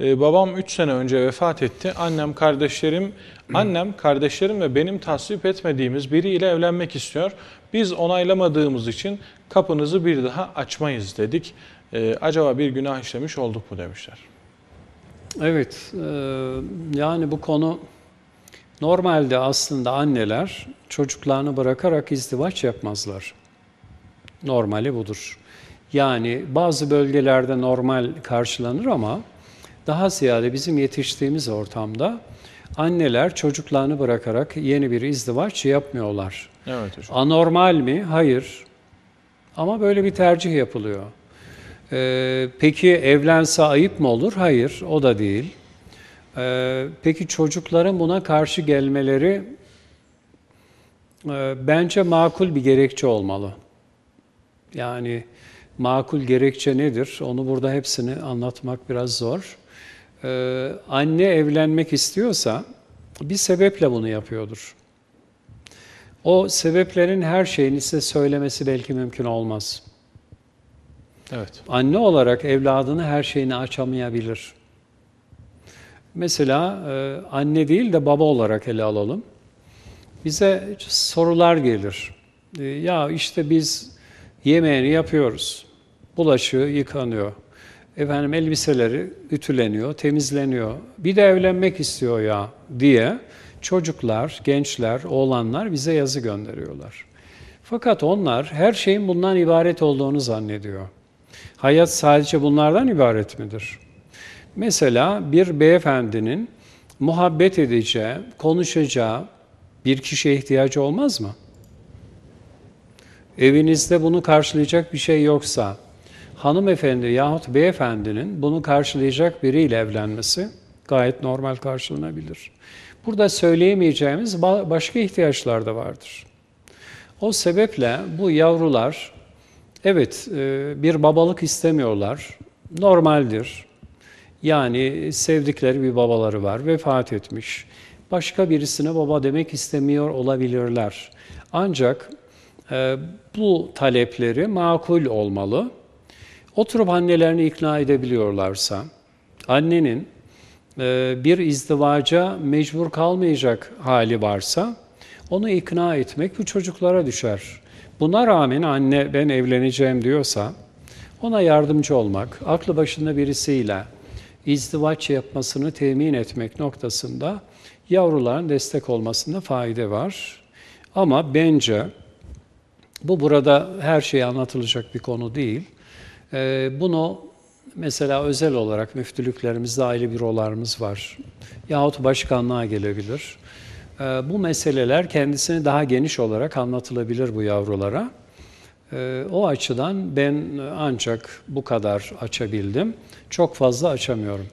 Ee, babam 3 sene önce vefat etti. Annem, kardeşlerim, annem, kardeşlerim ve benim tasvip etmediğimiz biriyle evlenmek istiyor. Biz onaylamadığımız için kapınızı bir daha açmayız dedik. Ee, acaba bir günah işlemiş olduk mu demişler. Evet, e, yani bu konu normalde aslında anneler çocuklarını bırakarak izdivaç yapmazlar. Normali budur. Yani bazı bölgelerde normal karşılanır ama daha ziyade bizim yetiştiğimiz ortamda anneler çocuklarını bırakarak yeni bir izdivaç yapmıyorlar. Evet hocam. Anormal mi? Hayır. Ama böyle bir tercih yapılıyor. Ee, peki evlense ayıp mı olur? Hayır, o da değil. Ee, peki çocukların buna karşı gelmeleri e, bence makul bir gerekçe olmalı. Yani makul gerekçe nedir? Onu burada hepsini anlatmak biraz zor. Ee, anne evlenmek istiyorsa bir sebeple bunu yapıyordur. O sebeplerin her şeyini size söylemesi belki mümkün olmaz. Evet. Anne olarak evladını her şeyini açamayabilir. Mesela e, anne değil de baba olarak ele alalım. Bize sorular gelir. E, Ya işte biz yemeğini yapıyoruz. Bulaşığı yıkanıyor. Efendim elbiseleri ütüleniyor, temizleniyor. Bir de evlenmek istiyor ya diye çocuklar, gençler, oğlanlar bize yazı gönderiyorlar. Fakat onlar her şeyin bundan ibaret olduğunu zannediyor. Hayat sadece bunlardan ibaret midir? Mesela bir beyefendinin muhabbet edeceği, konuşacağı bir kişiye ihtiyacı olmaz mı? Evinizde bunu karşılayacak bir şey yoksa, hanımefendi yahut beyefendinin bunu karşılayacak biriyle evlenmesi gayet normal karşılanabilir. Burada söyleyemeyeceğimiz ba- başka ihtiyaçlar da vardır. O sebeple bu yavrular evet e, bir babalık istemiyorlar. Normaldir. Yani sevdikleri bir babaları var, vefat etmiş. Başka birisine baba demek istemiyor olabilirler. Ancak e, bu talepleri makul olmalı. Oturup annelerini ikna edebiliyorlarsa, annenin e, bir izdivaca mecbur kalmayacak hali varsa, onu ikna etmek bu çocuklara düşer. Buna rağmen anne ben evleneceğim diyorsa, ona yardımcı olmak, aklı başında birisiyle izdivaç yapmasını temin etmek noktasında yavruların destek olmasında fayda var. Ama bence bu burada her şey anlatılacak bir konu değil. Ee, bunu mesela özel olarak müftülüklerimizde aile bürolarımız var. Yahut başkanlığa gelebilir. Ee, bu meseleler kendisini daha geniş olarak anlatılabilir bu yavrulara. Ee, o açıdan ben ancak bu kadar açabildim. Çok fazla açamıyorum.